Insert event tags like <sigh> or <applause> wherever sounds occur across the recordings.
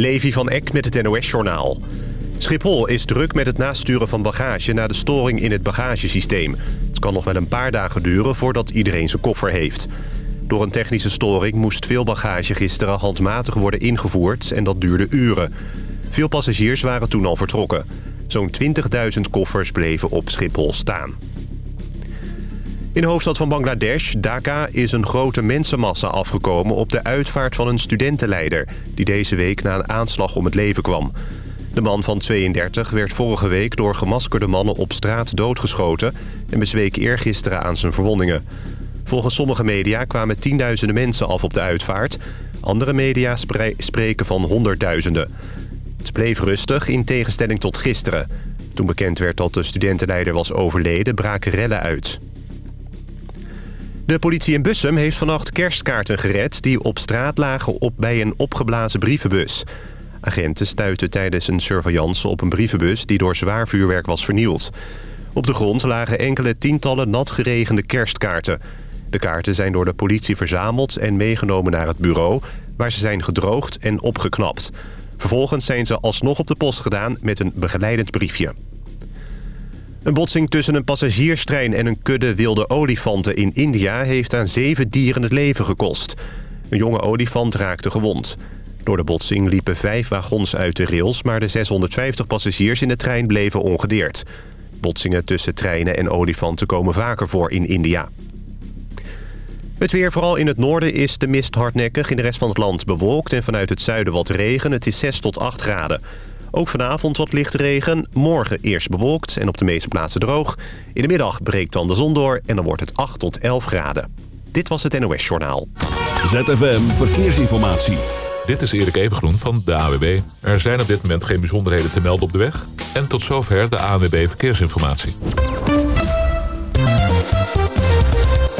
Levi van Eck met het NOS-journaal. Schiphol is druk met het nasturen van bagage na de storing in het bagagesysteem. Het kan nog wel een paar dagen duren voordat iedereen zijn koffer heeft. Door een technische storing moest veel bagage gisteren handmatig worden ingevoerd... en dat duurde uren. Veel passagiers waren toen al vertrokken. Zo'n 20.000 koffers bleven op Schiphol staan. In de hoofdstad van Bangladesh, Dhaka, is een grote mensenmassa afgekomen... op de uitvaart van een studentenleider... die deze week na een aanslag om het leven kwam. De man van 32 werd vorige week door gemaskerde mannen op straat doodgeschoten... en bezweek eergisteren aan zijn verwondingen. Volgens sommige media kwamen tienduizenden mensen af op de uitvaart. Andere media spreken van honderdduizenden. Het bleef rustig in tegenstelling tot gisteren. Toen bekend werd dat de studentenleider was overleden, braken rellen uit. De politie in Bussum heeft vannacht kerstkaarten gered... die op straat lagen op bij een opgeblazen brievenbus. Agenten stuiten tijdens een surveillance op een brievenbus... die door zwaar vuurwerk was vernield. Op de grond lagen enkele tientallen nat geregende kerstkaarten. De kaarten zijn door de politie verzameld en meegenomen naar het bureau... waar ze zijn gedroogd en opgeknapt. Vervolgens zijn ze alsnog op de post gedaan met een begeleidend briefje. Een botsing tussen een passagierstrein en een kudde wilde olifanten in India... heeft aan zeven dieren het leven gekost. Een jonge olifant raakte gewond. Door de botsing liepen vijf wagons uit de rails... maar de 650 passagiers in de trein bleven ongedeerd. Botsingen tussen treinen en olifanten komen vaker voor in India. Het weer, vooral in het noorden, is de mist hardnekkig. In de rest van het land bewolkt en vanuit het zuiden wat regen. Het is 6 tot 8 graden. Ook vanavond wat lichte regen. Morgen eerst bewolkt en op de meeste plaatsen droog. In de middag breekt dan de zon door en dan wordt het 8 tot 11 graden. Dit was het NOS Journaal. ZFM Verkeersinformatie. Dit is Erik Evengroen van de AWB. Er zijn op dit moment geen bijzonderheden te melden op de weg. En tot zover de ANWB Verkeersinformatie.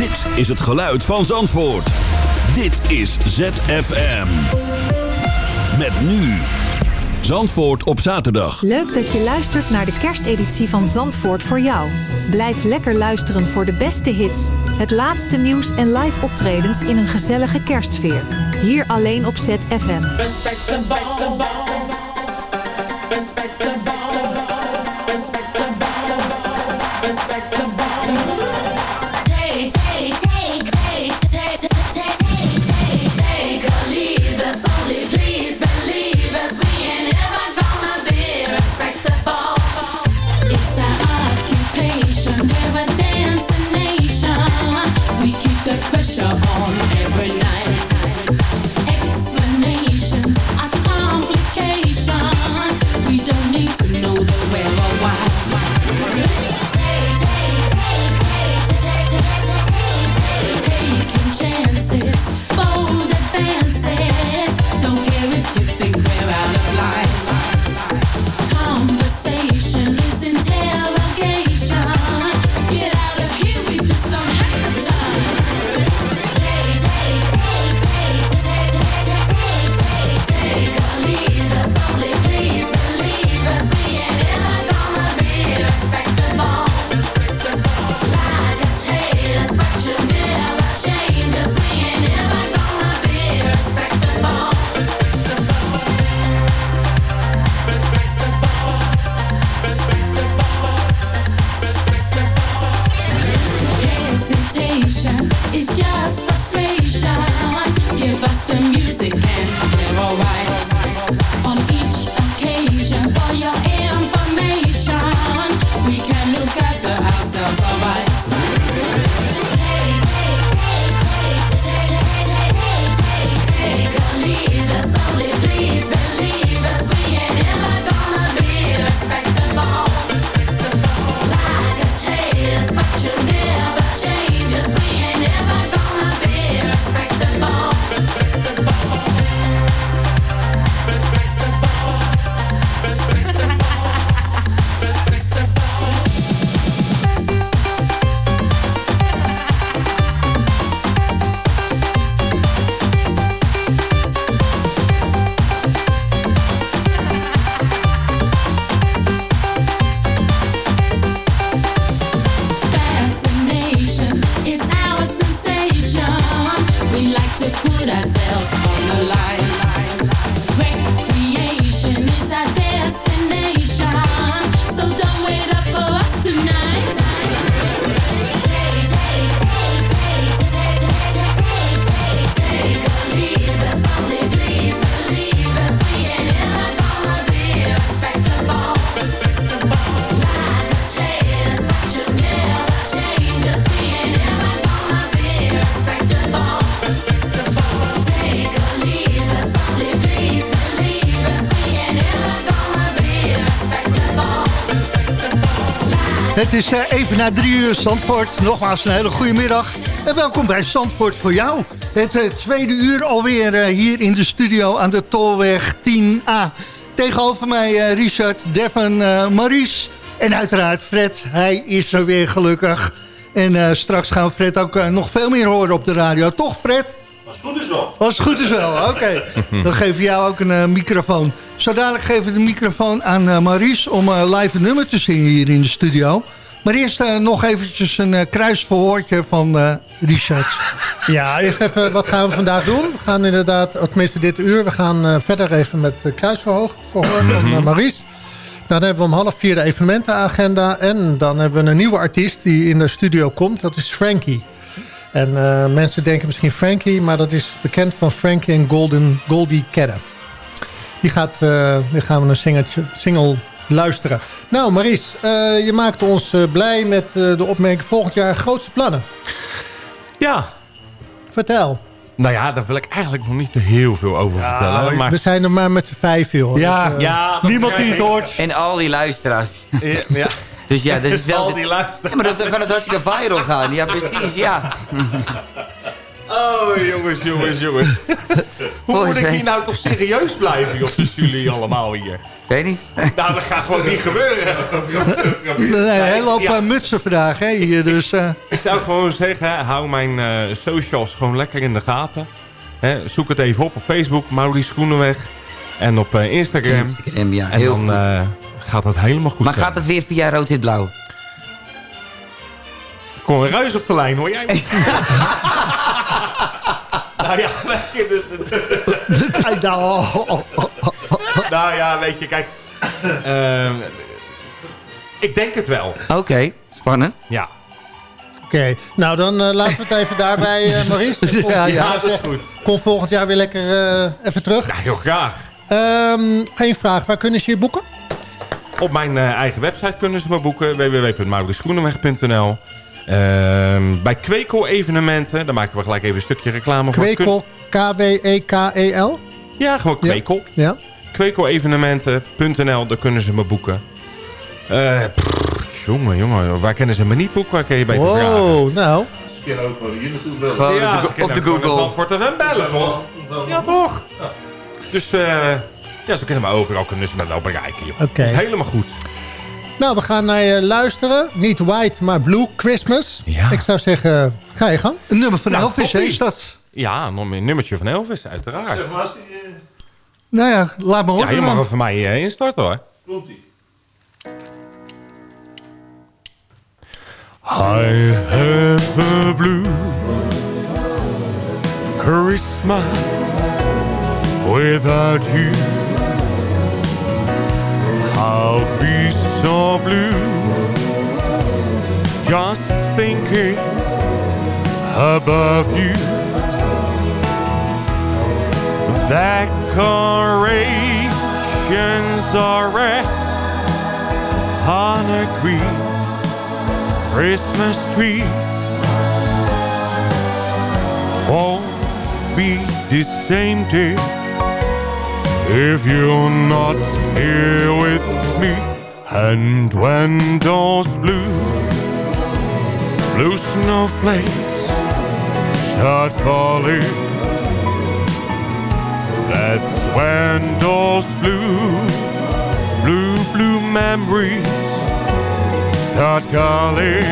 Dit is het geluid van Zandvoort. Dit is ZFM. Met nu. Zandvoort op zaterdag. Leuk dat je luistert naar de kersteditie van Zandvoort voor jou. Blijf lekker luisteren voor de beste hits, het laatste nieuws en live optredens in een gezellige kerstsfeer. Hier alleen op ZFM. Respect the ball. Respect the ball. Respect Het is eh, even na drie uur Zandvoort. Nogmaals een hele goede middag. En welkom bij Zandvoort voor jou. Het uh, tweede uur alweer uh, hier in de studio aan de Tolweg 10A. Tegenover mij Richard, Devon, Maurice en uiteraard Fred. Hij is er weer gelukkig. En straks gaan we Fred ook nog veel meer horen op de radio. Toch Fred? Als het goed is wel. Als het goed is wel, oké. Okay. <laughs> Dan geven we jou ook een microfoon. Zo dadelijk geven we de microfoon aan Maurice om live een nummer te zingen hier in de studio. Maar eerst uh, nog eventjes een kruisverhoortje van Richard. <laughs> Ja, eerst even, wat gaan we vandaag doen? We gaan inderdaad, tenminste dit uur, we gaan verder even met de kruisverhoor van Maurice. Dan hebben we om half vier de evenementenagenda. En dan hebben we een nieuwe artiest die in de studio komt. Dat is Frankie. En mensen denken misschien Frankie, maar dat is bekend van Frankie en Golden, Goldie Kedda. Die, gaat, uh, die gaan we een singeltje, single luisteren. Nou, Maries, uh, je maakt ons uh, blij met de opmerking volgend jaar grootste plannen. Ja. Vertel. Nou ja, daar wil ik eigenlijk nog niet heel veel over ja, vertellen. Maar... We zijn er maar met z'n vijf, joh. Ja, dus, ja niemand die het hoort. En al die luisteraars. Ja, ja. <laughs> Dus ja, dat is wel... Al die luisteraars. Ja, maar dan kan het hartstikke viral gaan. Ja, precies, ja. <laughs> Oh, jongens, jongens, jongens. <laughs> Hoe moet ik hier nou toch serieus blijven, of jullie allemaal hier? Weet niet. <laughs> Nou, dat gaat gewoon niet gebeuren. Nee, heel hoop ja. mutsen vandaag, hè, hier, dus... Uh... Ik zou gewoon zeggen, hou mijn uh, socials gewoon lekker in de gaten. Hè, zoek het even op op Facebook, Maurice Groeneweg. En op uh, Instagram. Instagram, ja. En dan gaat dat helemaal goed. Maar gaat het weer via rood-wit-blauw? Kom een ruis op de lijn, hoor jij? <laughs> nou ja, <laughs> nou ja, weet je, kijk. Uh, ik denk het wel. Oké, okay, spannend. Ja. Oké, okay. nou dan uh, laten we het even daarbij, uh, Maurice. <laughs> ja, ja, dat is goed. Kom volgend jaar weer lekker uh, even terug. Ja, heel graag. Um, geen vraag, waar kunnen ze je boeken? Op mijn eigen website kunnen ze me boeken, www.mauritsgroeneweg.nl. Uh, bij Kwekel evenementen, daar maken we gelijk even een stukje reclame voor. Kwekel, K-W-E-K-E-L? Ja, gewoon Kwekel. Ja. ja. Daar kunnen ze me boeken. Uh, jongen, jongen, waar kennen ze me niet boeken? Waar kun je beter wow, vragen? Oh, nou. Ze kunnen ook wel hier naartoe bellen. Gewoon ja, op de, op de Google. Antwoord en bellen, toch? Ja, toch? Ja. Dus uh, ja, ze kunnen me overal kunnen ze me wel bereiken. Oké. Okay. Helemaal goed. Nou, we gaan naar je luisteren. Niet White, maar Blue Christmas. Ja. Ik zou zeggen, ga je gang. Een nummer van nou, Elvis, is dat? Ja, een nummertje van Elvis, uiteraard. Zeg maar, die, uh... Nou ja, laat me horen. Ja, je mag er voor mij uh, instarten hoor. Komt-ie. I have a blue Christmas without you I'll be so blue Just thinking above you. That Decorations are red on a green Christmas tree Won't be the same day if you're not here with And when those blue, blue snowflakes start falling That's when those blue, blue, blue memories start calling.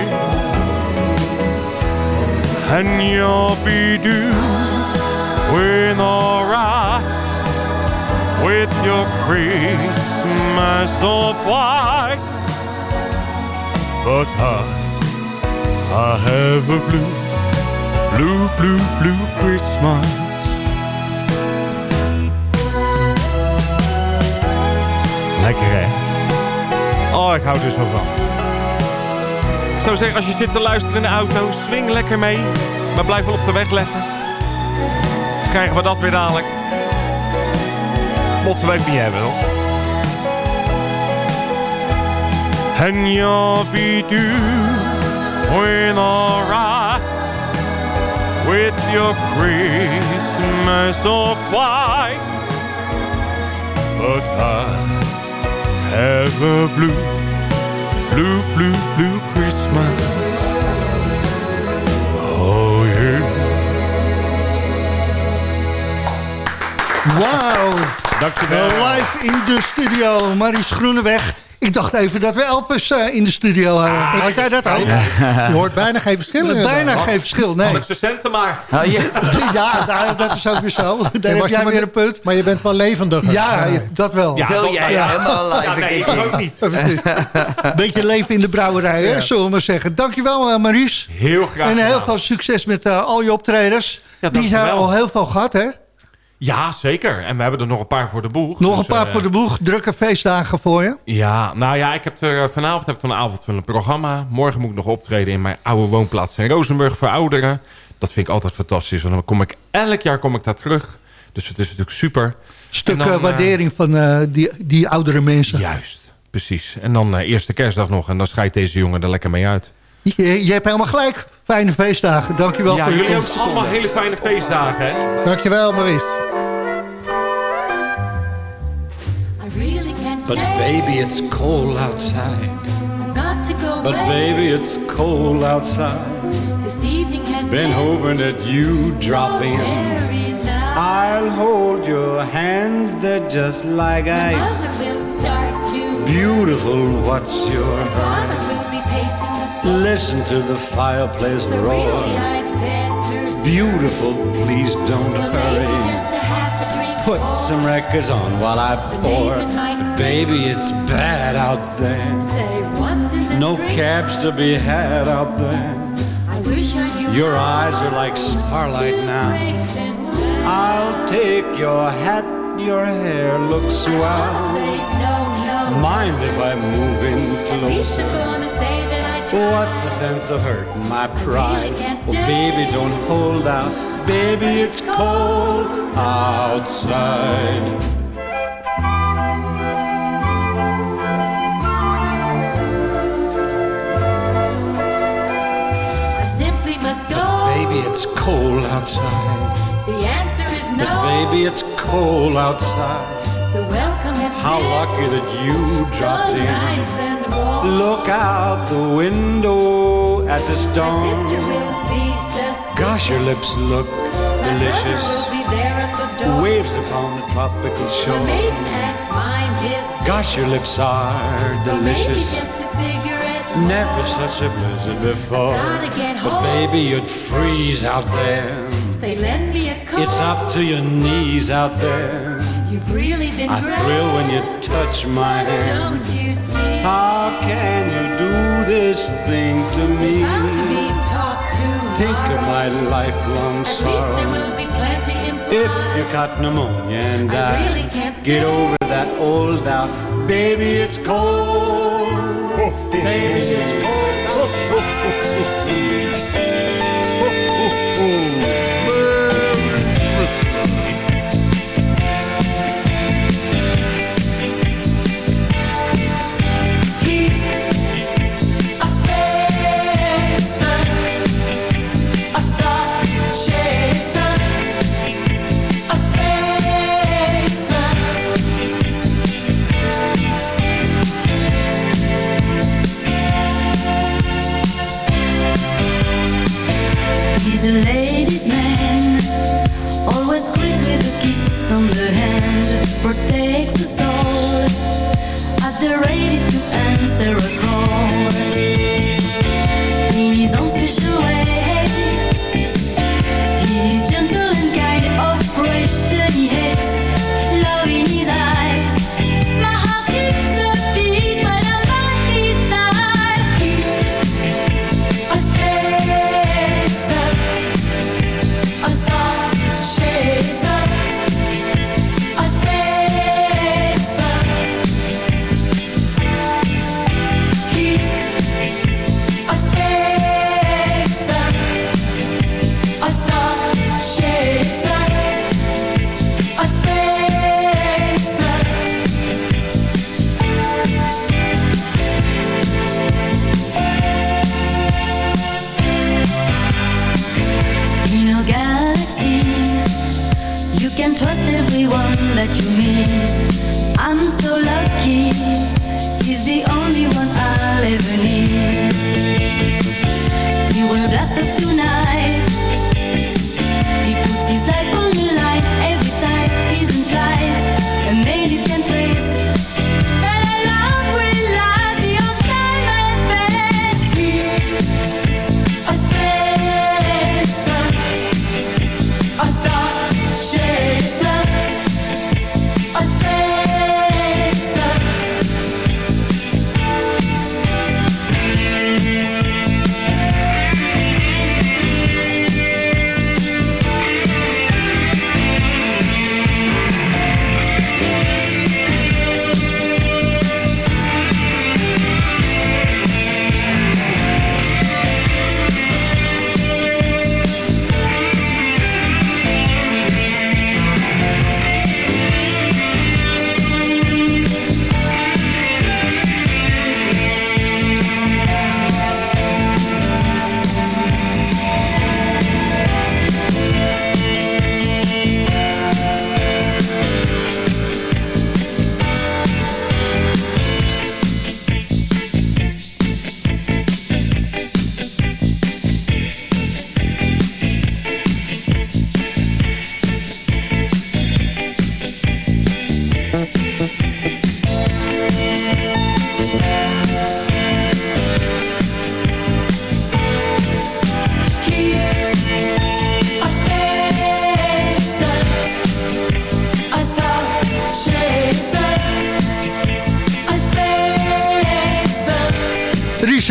And you'll be doing alright with your Christmas of white. But I, I have a blue, blue, blue, blue Christmas. Lekker hè? Oh, ik hou er zo van. Ik zou zeggen, als je zit te luisteren in de auto, swing lekker mee. Maar blijf wel op de weg letten. Krijgen we dat weer dadelijk mochten we niet hebben, hoor. And you'll be doing alright with your Christmas of white. But I have a blue, blue, blue, blue Christmas. Oh yeah. Wauw. Dankjewel. Live in de studio, Maries Groeneweg. Ik dacht even dat we Elvis eh, in de studio hadden. Had jij dat ook? Je hoort bijna geen verschil. Bijna geen verschil, nee. Alex de centen maar. <laughs> Ja, nou, dat is ook weer zo. Daar Nee, heb jij weer een punt. Maar je bent wel levendiger. Ja, dat wel. Ja, Wil jij ja. helemaal live Ja, nee, ik ook niet. <laughs> <laughs> Beetje leven in de brouwerij, hè, zullen we maar zeggen. Dankjewel, uh, Maries. Heel graag En heel gedaan. veel succes met eh, al je optredens. Ja, Die zijn al heel veel gehad, hè? Ja, zeker. En we hebben er nog een paar voor de boeg. Nog Dus, een paar eh, voor de boeg. Drukke feestdagen voor je. Ja, nou ja, ik heb er, eh, vanavond heb ik een avondvullend programma. Morgen moet ik nog optreden in mijn oude woonplaats in Rozenburg voor ouderen. Dat vind ik altijd fantastisch, want dan kom ik elk jaar kom ik daar terug. Dus het is natuurlijk super. Stuk dan, eh, waardering van die, die oudere mensen. Juist, precies. En dan eerste kerstdag nog en dan scheidt deze jongen er lekker mee uit. Je, je hebt helemaal gelijk. Fijne feestdagen. Dankjewel ja, voor jullie hebben allemaal hele fijne feestdagen, hè? Dankjewel, Maurice. But baby, it's cold outside. But baby, it's cold outside. This evening has Been hoping that you drop in. I'll hold your hands, they're just like ice. will start to Beautiful, what's your Father Listen to the fireplace So roar. really I'd better start. Beautiful, please don't Well, maybe hurry. just a half a drink Put more. some records on while I pour. neighbors might Baby, it's bad out there. Say what's in this No drink? cabs to be had out there. I wish I knew Your how eyes are like starlight to now. break this spell. I'll take your hat, your hair looks swell. Say no, no. Mind if I move in At What's the sense of hurting my pride? can't Oh, baby, don't hold out. Baby, it's cold outside. I simply must go. Baby, it's cold outside. The answer is But no. baby, it's cold outside. The welcome has How been lucky that you so dropped in. nice. Look out the window at the storm. Gosh, your lips look delicious. Waves upon the tropical shore. Gosh, your lips are delicious. Never such a blizzard before. But baby, you'd freeze out there. It's up to your knees out there. You've really been I great. thrill when you touch my hand. Don't you see? How can you do this thing to me? There's bound to be talk tomorrow. Think of my lifelong At least sorrow. there will be plenty. If you got pneumonia and I I really can't get stay. over that old doubt, baby, it's cold. Oh, baby, it's He's special way,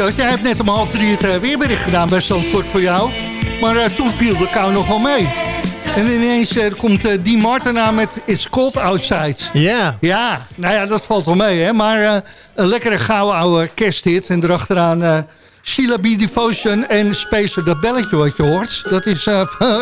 Richard, jij hebt net om half drie het eh, weerbericht gedaan bij Zandvoort voor jou. Maar eh, toen viel de kou nog wel mee. En ineens eh, komt Dean Martin aan met It's Cold Outside. Ja. Ja, nou ja, dat valt wel mee, hè. Maar een lekkere gouden oude kersthit. En erachteraan eh Sheila B. Devotion en Spacer. Dat belletje wat je hoort, dat is,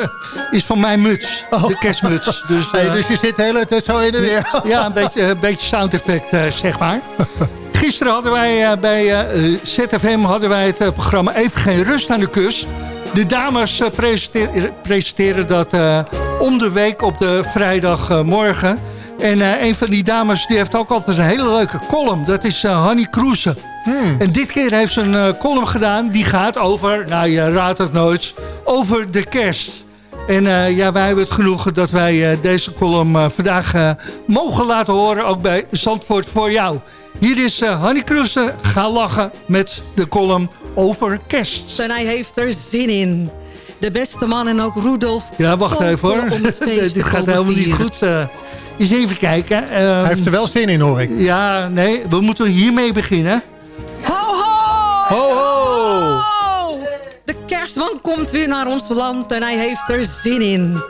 <laughs> is van mijn muts. De kerstmuts. Dus, <laughs> Hey, dus je zit de hele tijd zo in de weer. ja, een beetje, een beetje sound effect, zeg maar. <laughs> Gisteren hadden wij eh, bij eh, ZFM hadden wij het eh, programma Even Geen Rust aan de Kus. De dames presenteren, presenteren dat om de week op de vrijdagmorgen. en een van die dames die heeft ook altijd een hele leuke column. Dat is eh Hanny Kroese. En dit keer heeft ze een column gedaan die gaat over, nou je raadt het nooit, over de kerst. En ja, wij hebben het genoegen dat wij deze column vandaag mogen laten horen, ook bij Zandvoort voor jou. Hier is uh, Hanny Krusse, ga lachen met de column over kerst. En hij heeft er zin in. De beste man en ook Rudolf. Ja, wacht even hoor. <laughs> Dit gaat helemaal niet goed. eh. eens even kijken. Hij heeft er wel zin in, hoor ik. Ja, nee, we moeten hiermee beginnen. Ho, ho! Ho, ho! Ho! De kerstman komt weer naar ons land en hij heeft er zin in.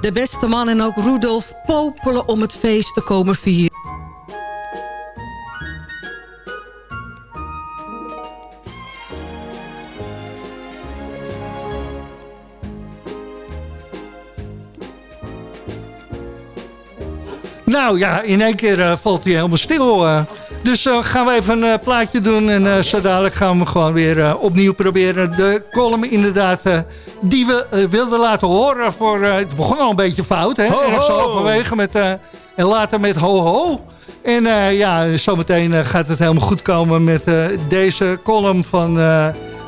De beste man en ook Rudolf popelen om het feest te komen vieren. Nou ja, in één keer eh, valt hij helemaal stil. eh. Dus eh, gaan we even een plaatje doen. En zo dadelijk gaan we gewoon weer opnieuw proberen. De column inderdaad die we wilden laten horen. Voor, het begon al een beetje fout. Hè? Ho, ho. halverwege met, en later met ho ho. En ja, zometeen gaat het helemaal goed komen met deze column van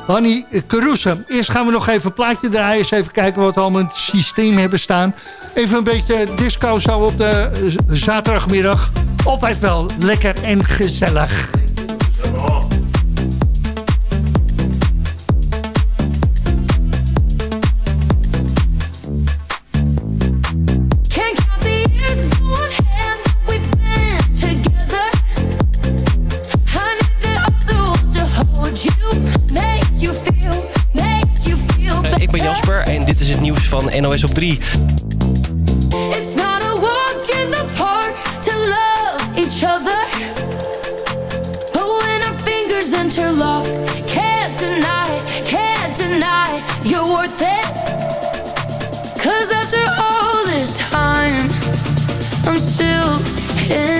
Hanny Caruso. Eerst gaan we nog even een plaatje draaien. Eens even kijken wat we allemaal in het systeem hebben staan. Even een beetje disco zo op de zaterdagmiddag. Altijd wel lekker en gezellig. You're worth it. Cause after all this time, I'm still into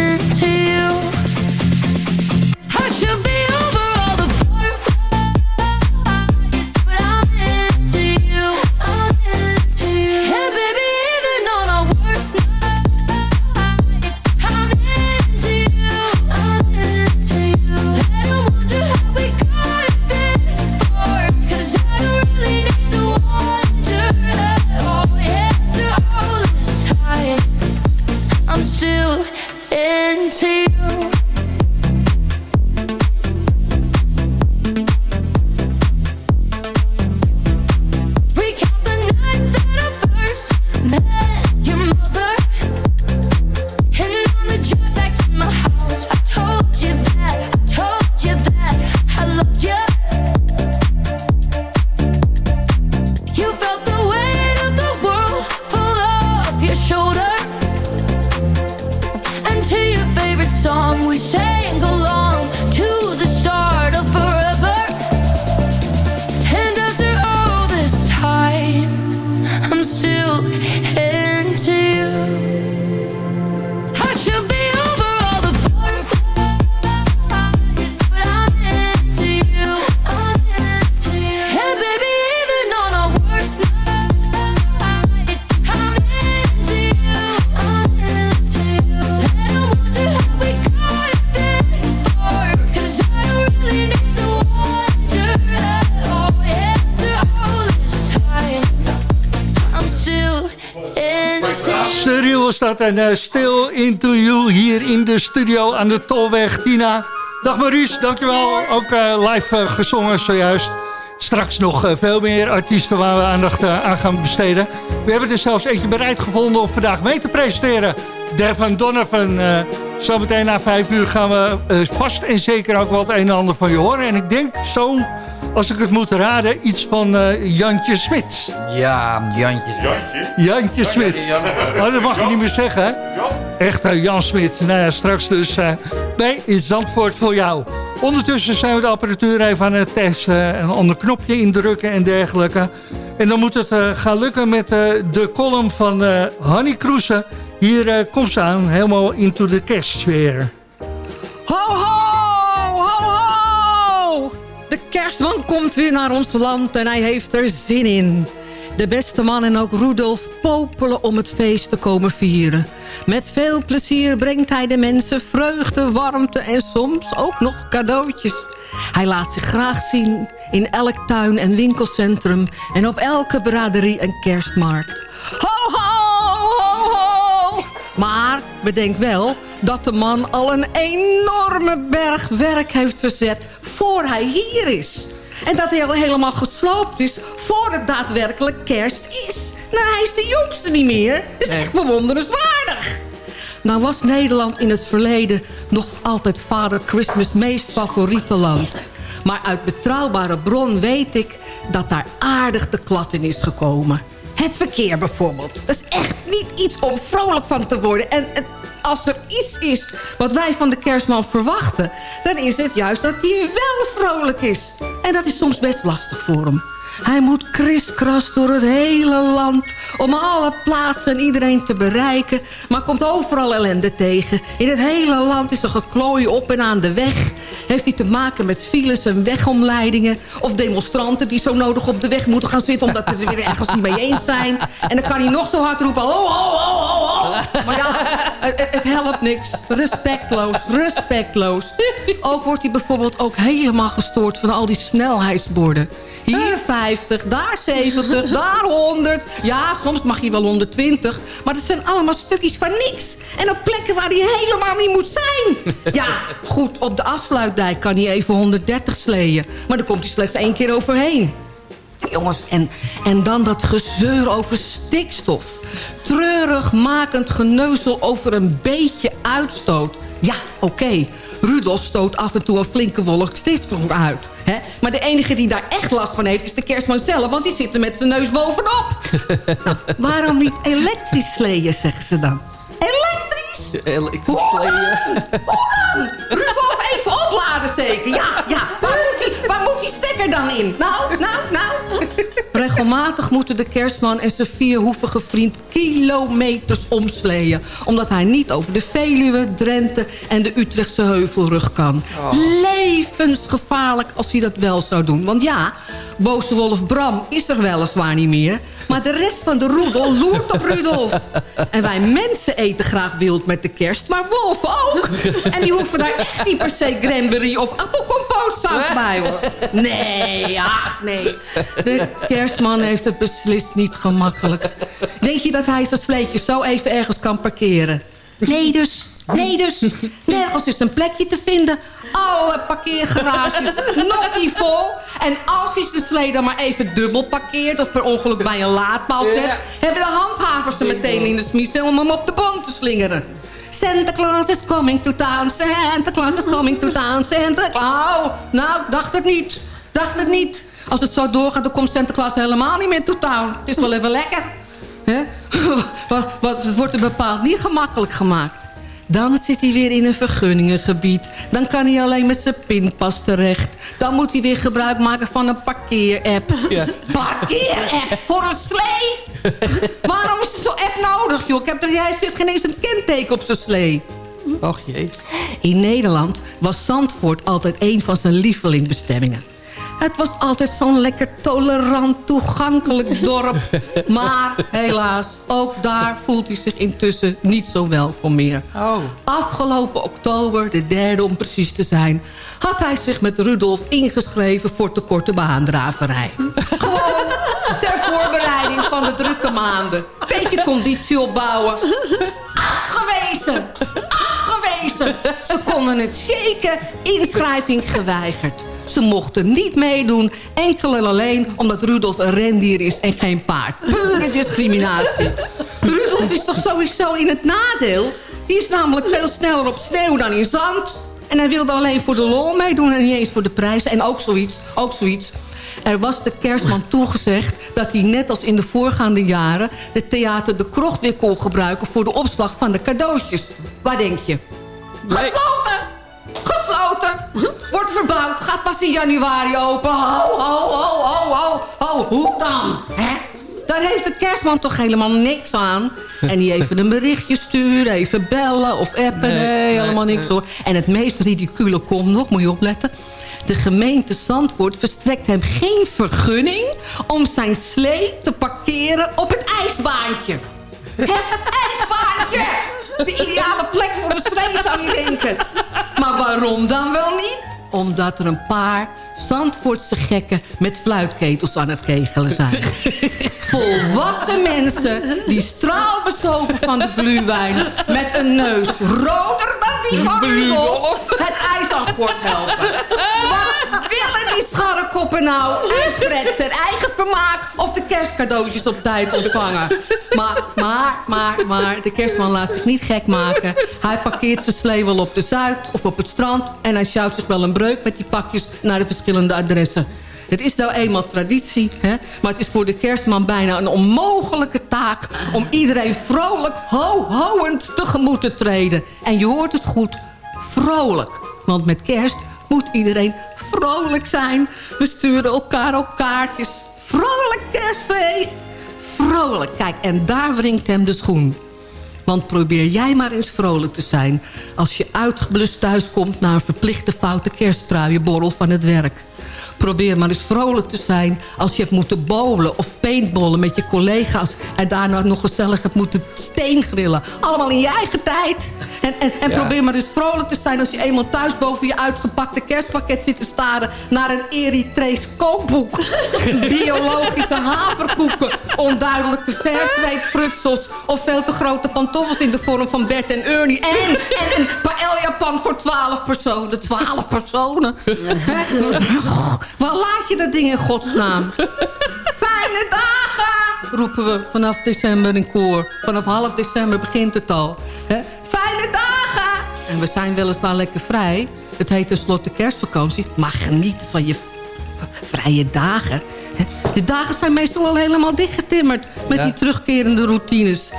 en eh, Still Into You hier in de studio aan de Tolweg. Tina, dag Maurice, dankjewel. Ook eh, live eh, gezongen zojuist. Straks nog veel meer artiesten waar we aandacht aan gaan besteden. We hebben er zelfs eentje bereid gevonden om vandaag mee te presenteren. Devon Donovan, Zometeen na vijf uur gaan we vast en zeker ook het een en ander van je horen. En ik denk zo, als ik het moet raden, iets van eh, Jantje Smit. Ja, Jantje. Jantje Smit. Oh, dat mag je niet meer zeggen, hè? Echt eh, Jan Smit. Nou ja, straks dus eh, bij Zandvoort voor jou. Ondertussen zijn we de apparatuur even aan het testen. Een ander knopje indrukken en dergelijke. En dan moet het eh, gaan lukken met eh, de column van eh Hanny Kroesen. Hier eh, komt ze aan, helemaal into de kerstsfeer. Ho, ho, kerstman komt weer naar ons land en hij heeft er zin in. De beste man en ook Rudolf popelen om het feest te komen vieren. Met veel plezier brengt hij de mensen vreugde, warmte en soms ook nog cadeautjes. Hij laat zich graag zien in elk tuin- en winkelcentrum... en op elke braderie en kerstmarkt. Ho, ho, ho, ho! Maar bedenk wel dat de man al een enorme berg werk heeft verzet... voor hij hier is. En dat hij al helemaal gesloopt is voor het daadwerkelijk kerst is. Nou, hij is de jongste niet meer. Dat is echt bewonderenswaardig. Nou was Nederland in het verleden nog altijd vader Christmas meest favoriete land. Maar uit betrouwbare bron weet ik dat daar aardig de klad in is gekomen. Het verkeer bijvoorbeeld. Dat is echt niet iets om vrolijk van te worden. En, en als er iets is wat wij van de kerstman verwachten... dan is het juist dat hij wel vrolijk is. En dat is soms best lastig voor hem. Hij moet kriskras door het hele land om alle plaatsen en iedereen te bereiken. Maar komt overal ellende tegen. In het hele land is er geklooi op en aan de weg. Heeft hij te maken met files en wegomleidingen. Of demonstranten die zo nodig op de weg moeten gaan zitten... omdat ze er weer ergens niet mee eens zijn. En dan kan hij nog zo hard roepen... Ho, ho, ho, ho. Maar ja, het, het helpt niks. Respectloos, respectloos. Ook wordt hij bijvoorbeeld ook helemaal gestoord van al die snelheidsborden. Hier 50, daar 70, daar 100. Ja, soms mag je wel 120. Maar dat zijn allemaal stukjes van niks. En op plekken waar hij helemaal niet moet zijn. Ja, goed, op de afsluitdijk kan hij even 130 sleeën. Maar dan komt hij slechts één keer overheen. Jongens, en, en dan dat gezeur over stikstof. Treurig makend geneuzel over een beetje uitstoot. Ja, oké. Rudolf stoot af en toe een flinke wolk stikstof uit. Hè? Maar de enige die daar echt last van heeft is de kerstman zelf... want die zit er met zijn neus bovenop. <laughs> nou, waarom niet elektrisch sleeën, zeggen ze dan? Elektrisch? Elektrisch sleeën. Hoe dan? Rudolf even opladen zeker. Ja, ja. Waar moet, die, waar moet die stekker dan in? Nou, nou, nou. Regelmatig moeten de kerstman en zijn vierhoevige vriend kilometers omsleeën. Omdat hij niet over de Veluwe, Drenthe en de Utrechtse heuvelrug kan. Levensgevaarlijk als hij dat wel zou doen. Want ja, boze wolf Bram is er weliswaar niet meer... Maar de rest van de roedel loert op Rudolf. En wij mensen eten graag wild met de kerst, maar wolven ook. En die hoeven daar echt niet per se cranberry of appelcompootsaus bij, hoor. Nee, ach nee. De kerstman heeft het beslist niet gemakkelijk. Denk je dat hij zijn sleetje zo even ergens kan parkeren? Nee dus, nee dus. Nergens is een plekje te vinden. Alle parkeergarages nog niet vol. En als hij zijn slee dan maar even dubbel parkeert... of per ongeluk bij een laadpaal zet... hebben de handhavers er meteen in de smies om hem op de boom te slingeren. Santa Claus is coming to town, Santa Claus is coming to town, Santa Claus. Oh, nou, dacht het niet, dacht het niet. Als het zo doorgaat, dan komt Santa Claus helemaal niet meer to town. Het is wel even lekker. <laughs> Wat, het wordt er bepaald niet gemakkelijk gemaakt. Dan zit hij weer in een vergunningengebied. Dan kan hij alleen met zijn pinpas terecht. Dan moet hij weer gebruik maken van een parkeerapp. <laughs> Parkeerapp voor een slee? <laughs> Waarom is zo'n app nodig, joh? Ik heb er, jij zit geen eens een kenteken op zijn slee. Och jee. In Nederland was Zandvoort altijd een van zijn lievelingbestemmingen. Het was altijd zo'n lekker tolerant, toegankelijk <laughs> dorp. Maar helaas, ook daar voelt hij zich intussen niet zo welkom meer. Afgelopen oktober, de derde om precies te zijn... had hij zich met Rudolf ingeschreven voor te korte baandraverij. Gewoon <laughs> ter voorbereiding van de drukke maanden. Beetje conditie opbouwen. Afgewezen! Afgewezen! Ze konden het shaken, inschrijving geweigerd. Ze mochten niet meedoen, enkel en alleen omdat Rudolf een rendier is en geen paard. Pure discriminatie. Rudolf is toch sowieso in het nadeel? Die is namelijk veel sneller op sneeuw dan in zand. En hij wilde alleen voor de lol meedoen en niet eens voor de prijs. En ook zoiets, ook zoiets. Er was de kerstman toegezegd dat hij net als in de voorgaande jaren... de theater De Krocht weer kon gebruiken voor de opslag van de cadeautjes. Waar denk je? Gesloten! Gesloten! Wordt verbouwd, gaat pas in januari open. Ho, ho, ho, ho, ho, ho. Hoe dan? Hè? Daar heeft de kerstman toch helemaal niks aan. En die even een berichtje sturen, even bellen of appen. Nee, nee, helemaal niks hoor. En het meest ridicule komt nog, moet je opletten. De gemeente Zandvoort verstrekt hem geen vergunning... om zijn slee te parkeren op het ijsbaantje. Het ijsbaantje! De ideale plek voor een slee, zou je denken. Maar waarom dan wel niet? Omdat er een paar Zandvoortse gekken met fluitketels aan het kegelen zijn. <laughs> Volwassen mensen die straalbezogen van de gluwijn... met een neus roder dan die van Rudolf het ijs aan helpen. Scharrekoppen nou? Ijsbret ter eigen vermaak of de kerstcadeautjes op tijd ontvangen? Maar, maar, maar, maar, de kerstman laat zich niet gek maken. Hij parkeert zijn slee wel op de Zuid of op het strand... en hij sjouwt zich wel een breuk met die pakjes naar de verschillende adressen. Het is nou eenmaal traditie, hè? maar het is voor de kerstman bijna een onmogelijke taak... om iedereen vrolijk, ho-hoend tegemoet te treden. En je hoort het goed, vrolijk. Want met kerst moet iedereen vrolijk zijn. We sturen elkaar ook kaartjes. Vrolijk kerstfeest! Vrolijk, kijk, en daar wringt hem de schoen. Want probeer jij maar eens vrolijk te zijn... als je uitgeblust thuiskomt na een verplichte foute kersttruienborrel van het werk. Probeer maar eens vrolijk te zijn als je hebt moeten bowlen of paintballen met je collega's... en daarna nog gezellig hebt moeten steengrillen. Allemaal in je eigen tijd. En, en, en Ja. probeer maar eens vrolijk te zijn als je eenmaal thuis boven je uitgepakte kerstpakket zit te staren... naar een Eritrees kookboek. <laughs> Biologische haverkoeken, onduidelijke fairtrade frutsels... of veel te grote pantoffels in de vorm van Bert en Ernie. En, en een paella-pan voor 12 personen. 12 personen. <laughs> Waar laat je dat ding in godsnaam? <laughs> Fijne dagen! Roepen we vanaf december in koor. Vanaf half december begint het al. Fijne dagen! En we zijn weliswaar lekker vrij. Het heet tenslotte kerstvakantie. Maar geniet van je vrije dagen. De dagen zijn meestal al helemaal dichtgetimmerd. Met Ja. die terugkerende routines.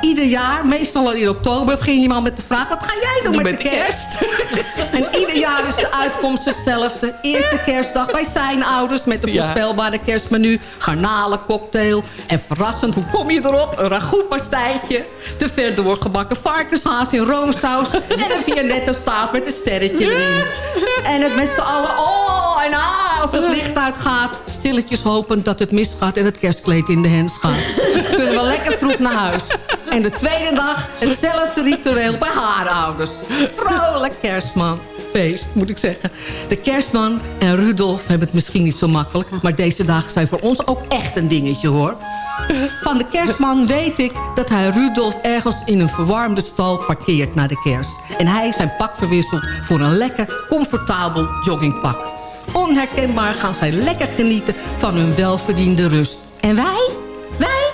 Ieder jaar, meestal al in oktober, begin je maar met de vraag... wat ga jij doen met, de kerst? <laughs> en ieder jaar is de uitkomst hetzelfde. Eerste kerstdag bij zijn ouders met een Ja. voorspelbare kerstmenu. Garnalencocktail. En verrassend, hoe kom je erop? Een ragoutpastijtje. De ver doorgebakken varkenshaas in roomsaus. en een Vianetto staaf met een sterretje erin. En het met z'n allen, oh en ah, als het licht uitgaat. Stilletjes hopend dat het misgaat en het kerstkleed in de hens gaat. <laughs> Kunnen we lekker vroeg naar huis. En de tweede dag hetzelfde ritueel bij haar ouders. Vrolijk kerstman. Feest, moet ik zeggen. De kerstman en Rudolf hebben het misschien niet zo makkelijk... maar deze dagen zijn voor ons ook echt een dingetje, hoor. Van de kerstman weet ik dat hij Rudolf ergens in een verwarmde stal parkeert na de kerst. En hij zijn pak verwisselt voor een lekker, comfortabel joggingpak. Onherkenbaar gaan zij lekker genieten van hun welverdiende rust. En wij? Wij?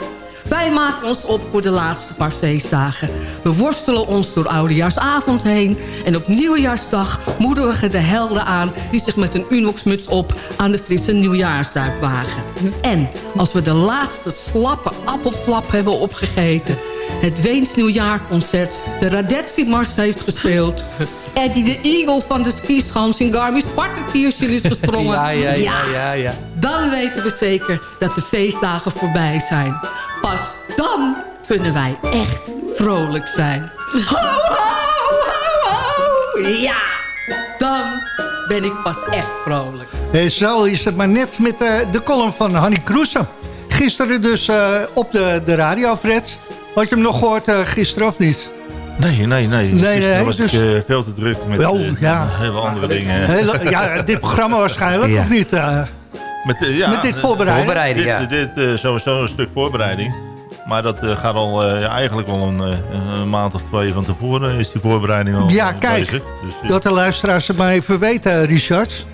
Wij maken ons op voor de laatste paar feestdagen. We worstelen ons door oudejaarsavond heen. En op nieuwjaarsdag moedigen de helden aan... die zich met een Unox-muts op aan de frisse nieuwjaarsduik wagen. En als we de laatste slappe appelflap hebben opgegeten... het Weens nieuwjaarconcert, de Radetzky-mars heeft gespeeld... <laughs> Eddie de Eagle van de skischans in Garmisch-Partenkirchen is gesprongen. <laughs> Ja, ja, ja, ja, ja. Dan weten we zeker dat de feestdagen voorbij zijn. Pas dan kunnen wij echt vrolijk zijn. Ho, ho, ho, ho! Ja, dan ben ik pas echt vrolijk. Eh, zo is het maar net met eh, de column van Hanny Kroesen. Gisteren dus eh, op de, de radio, Fred. Had je hem nog gehoord eh, gisteren of niet? Nee, nee, nee. Nee, Gisteren nee, was dus- ik eh, veel te druk met Wel, eh, ja. hele andere dingen. Hele, ja, dit programma waarschijnlijk, Ja. of niet? eh? Met, ja, Met dit voorbereiden? Voorbereiden, dit, ja. Dit eh, sowieso een stuk voorbereiding. Maar dat gaat al eh, eigenlijk wel een, eh, een maand of twee van tevoren is die voorbereiding al Ja, kijk. bezig. Dus, Dat de luisteraars het maar even weten, Richard.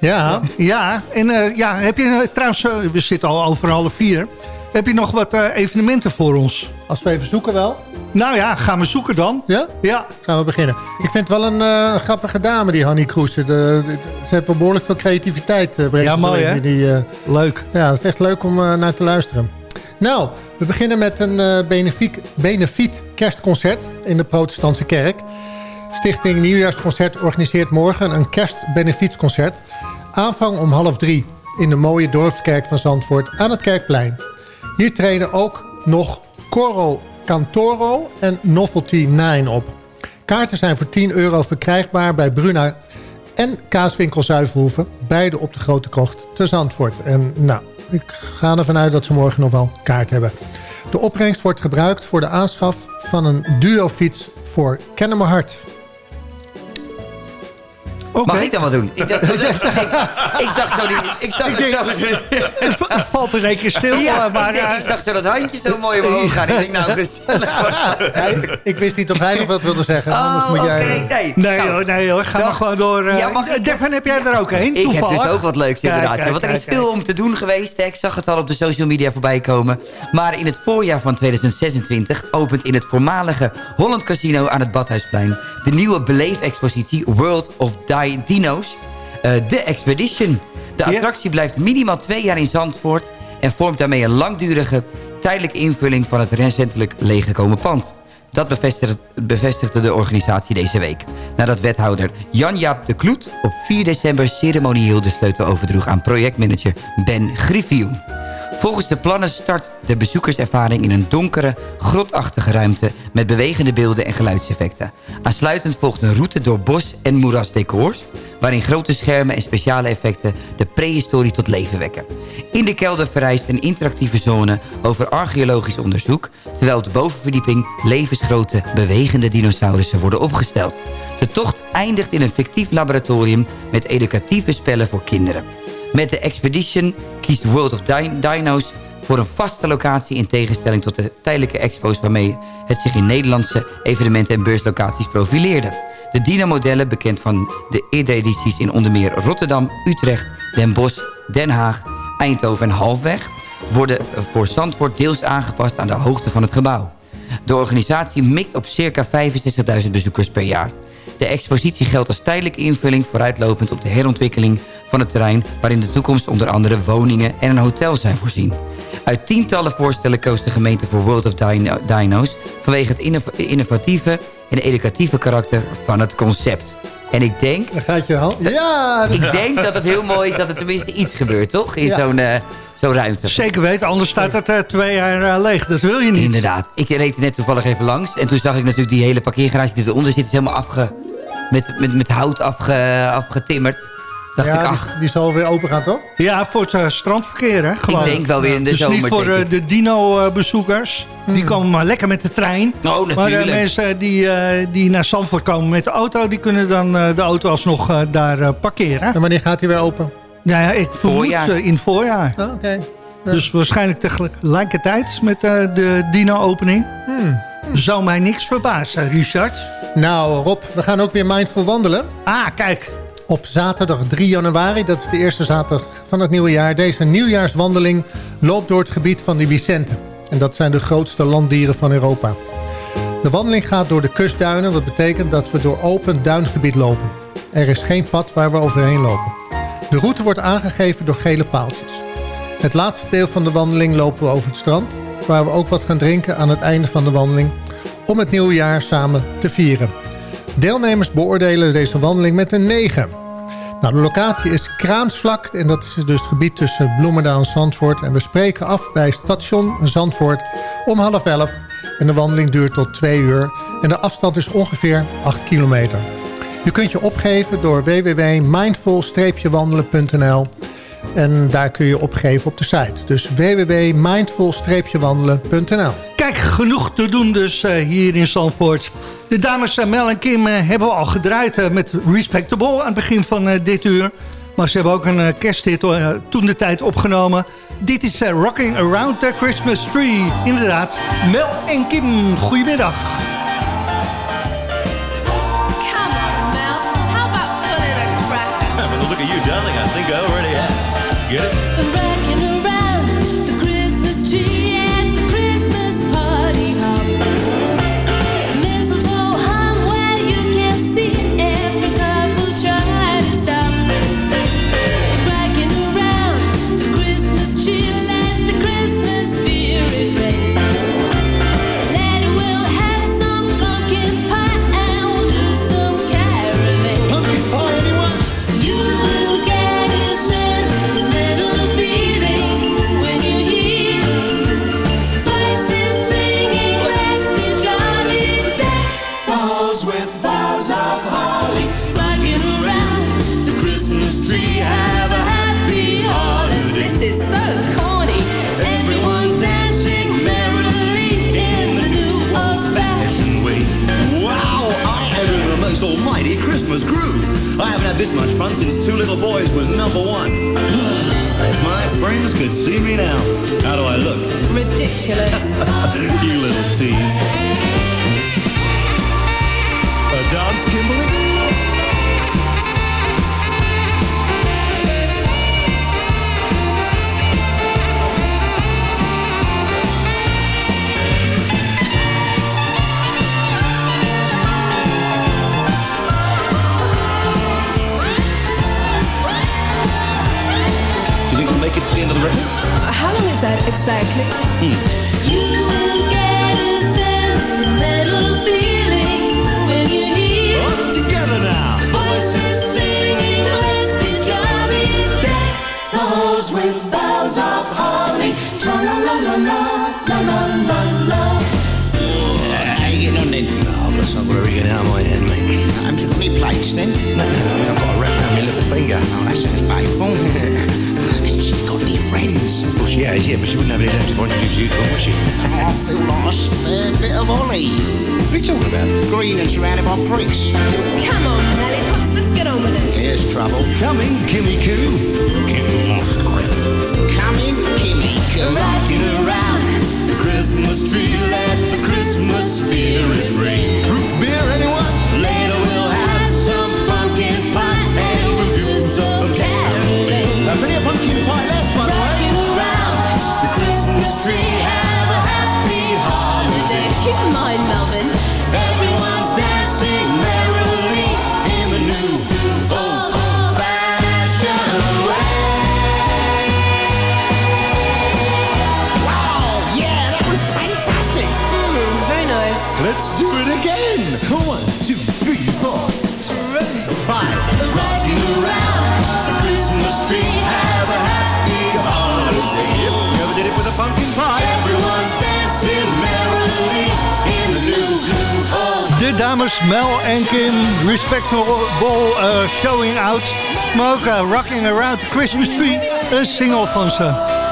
Ja. Ja, en eh, ja, heb je trouwens, we zitten al over half vier. Heb je nog wat eh, evenementen voor ons? Als we even zoeken wel. Nou ja, gaan we zoeken dan. Ja? Ja. Gaan we beginnen. Ik vind het wel een eh, grappige dame, die Hanny Kroes. De, de- ze heeft behoorlijk veel creativiteit. eh, brengt Ja, mooi, hè? Die, eh, Leuk. Ja, het is echt leuk om eh, naar te luisteren. Nou, we beginnen met een eh benefiet, benefiet kerstconcert in de protestantse kerk. Stichting Nieuwjaarsconcert organiseert morgen een kerstbenefietsconcert. Aanvang om half drie in de mooie dorpskerk van Zandvoort aan het Kerkplein. Hier treden ook nog Coro Cantoro en Novelty 9 op. Kaarten zijn voor 10 euro verkrijgbaar bij Bruna en Kaaswinkel Zuivelhoeven. Beide op de Grote Kocht te Zandvoort. En nou, ik ga ervan uit dat ze morgen nog wel kaart hebben. De opbrengst wordt gebruikt voor de aanschaf van een duofiets voor Kennen Mag ik dan wat doen? Ik, dacht, <laughs> ik, ik zag zo die... Ik zag Ik denk- zo, Het valt in één keer stil, ja, maar... ik, denk, eh, ik zag zo dat handje zo mooi omhoog gaan. Ik denk, nou, <laughs> gezellig. Hij- ik wist niet of hij nog wat wilde zeggen. Oh, anders moet jij... oké, nee. Nee Nou, hoor, nee hoor. Ga maar gewoon door. eh Ja, mag ik- Devin, heb jij er ook heen? Ik heb dus ook wat leuks inderdaad. kijk, Want er is kijk, veel om te doen geweest. hè. Ik zag het al op de social media voorbij komen. Maar in het voorjaar van 2026 opent in het voormalige Holland Casino aan het Badhuisplein... de nieuwe beleefexpositie World of Di- Dino's, eh, The Expedition. De attractie blijft minimaal twee jaar in Zandvoort... en vormt daarmee een langdurige tijdelijke invulling van het recentelijk leeggekomen pand. Dat bevestigde de organisatie deze week. Nadat wethouder Jan-Jaap de Kloet op 4 december ceremonieel de sleutel overdroeg aan projectmanager Ben Griffioen. Volgens de plannen start de bezoekerservaring in een donkere, grotachtige ruimte... met bewegende beelden en geluidseffecten. Aansluitend volgt een route door bos- en moerasdecors... waarin grote schermen en speciale effecten de prehistorie tot leven wekken. In de kelder verrijst een interactieve zone over archeologisch onderzoek... terwijl op de bovenverdieping levensgrote, bewegende dinosaurussen worden opgesteld. De tocht eindigt in een fictief laboratorium met educatieve spellen voor kinderen. Met de Expedition kiest World of Din- Dino's voor een vaste locatie... in tegenstelling tot de tijdelijke expo's... waarmee het zich in Nederlandse evenementen en beurslocaties profileerde. De dino-modellen, bekend van de eerdere edities in onder meer Rotterdam, Utrecht, Den Bosch, Den Haag, Eindhoven en Halfweg... worden voor Zandvoort deels aangepast aan de hoogte van het gebouw. De organisatie mikt op circa 65.000 bezoekers per jaar. De expositie geldt als tijdelijke invulling vooruitlopend op de herontwikkeling van het terrein... waarin in de toekomst onder andere woningen en een hotel zijn voorzien. Uit tientallen voorstellen koos de gemeente voor World of Dino- Dino's... vanwege het innov- innovatieve en educatieve karakter van het concept. En ik denk... Dan gaat je hand. Ja! Ik denk dat het heel mooi is dat er tenminste iets gebeurt, toch? In Ja. zo'n eh, zo'n ruimte. Zeker weten, anders staat het eh, twee jaar eh, leeg. Dat wil je niet. Inderdaad. Ik reed er net toevallig even langs. En toen zag ik natuurlijk die hele parkeergarage die eronder zit... is helemaal afge, met, met, met hout afge, afgetimmerd. Dacht ja, ik, die- ach, Die, zal weer open gaan, toch? Ja, voor het eh, strandverkeer, hè? Gewoon. denk wel weer in de dus zomer, niet voor denk eh, ik. de dino-bezoekers. Die komen maar lekker met de trein. Oh, Maar de mensen die, eh, die naar Zandvoort komen met de auto... die kunnen dan eh, de auto alsnog eh, daar eh, parkeren. En wanneer gaat hij weer open? Ja, ja, ik vermoed Voorjaar. eh, in het voorjaar. Oh, Oké. Dus waarschijnlijk tegelijkertijd met eh, de dino-opening. Hmm. Zou mij niks verbazen, Richard. Nou, Rob, we gaan ook weer mindful wandelen. Ah, kijk. Op zaterdag 3 januari, dat is de eerste zaterdag van het nieuwe jaar. Deze nieuwjaarswandeling loopt door het gebied van de Vicenten. En dat zijn de grootste landdieren van Europa. De wandeling gaat door de kustduinen. Wat betekent dat we door open duingebied lopen. Er is geen pad waar we overheen lopen. De route wordt aangegeven door gele paaltjes. Het laatste deel van de wandeling lopen we over het strand... waar we ook wat gaan drinken aan het einde van de wandeling... om het nieuwe jaar samen te vieren. Deelnemers beoordelen deze wandeling met een 9. Nou, de locatie is Kraansvlak en dat is dus het gebied tussen Bloemendaal en Zandvoort. En we spreken af bij station Zandvoort om half elf. En de wandeling duurt tot 2 uur en de afstand is ongeveer 8 kilometer. Je kunt je opgeven door www.mindful-wandelen.nl en daar kun je opgeven op de site. Dus www.mindful-wandelen.nl Kijk, genoeg te doen dus eh, hier in Zandvoort. De dames eh, Mel en Kim eh, hebben al gedraaid met Respectable aan het begin van dit uur. Maar ze hebben ook een kersthit toen de tijd opgenomen. Dit is Rocking Around the Christmas Tree. Inderdaad, Mel en Kim, goedemiddag. Something worrying out of my head, mate. Got plates then? No, no, I've got a wrap my little finger. Oh, she got friends? She has, yeah, but she wouldn't have any left if I introduced you to her? I feel like a spare bit of Ollie. What are you talking about? Green and surrounded by. Come on, let's get it. Here's trouble. Coming, Kimmy Coo. Moscow. Coming, Rocking around the Christmas tree. Let the Christmas spirit ring. Root beer, anyone? Later we'll have some pumpkin pie and we'll do some caroling. Plenty of pumpkin pie left, by the way. Rocking around the Christmas tree. Have a happy holiday. Keep in mind, Melvin. Let's do it again. One, two, three, four, five. Rocking around the Christmas tree. Have a happy holiday. Yep, you ever did it with a pumpkin pie? Everyone's dancing merrily in the new old De dames Mel en Kim, respectable uh, showing out. Maar ook uh, Rocking Around the Christmas Tree, een single van ze.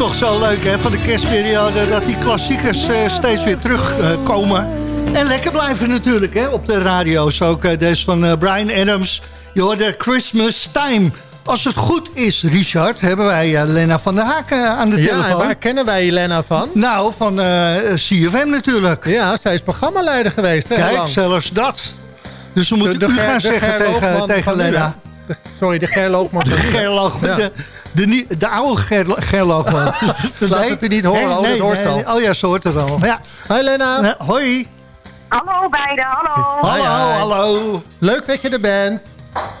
Toch zo leuk hè, van de kerstperiode dat die klassiekers eh, steeds weer terugkomen. en lekker blijven natuurlijk hè, op de radio's. Ook eh, deze van eh, Brian Adams. Je hoorde Christmas Time. Als het goed is, Richard, hebben wij Lena van der Haak aan de Ja, telefoon. en waar kennen wij Lena van? Nou, van CFM natuurlijk. Ja, zij is programmaleider geweest. Hè, Kijk, lang. zelfs dat. Dus we moeten De- de u gaan de zeggen tegen, tegen Lena. sorry, de Gerloogman De. Gerloogman, Ja. De, de, oude Gerlo- Gerloogman. <laughs> Laat het u niet horen, oh, dat hoort wel. Oh ja, zo hoort het wel. Ja. Hoi Lena. Nee, hoi. Hallo beiden, hallo. Hallo, hallo. Leuk dat je er bent.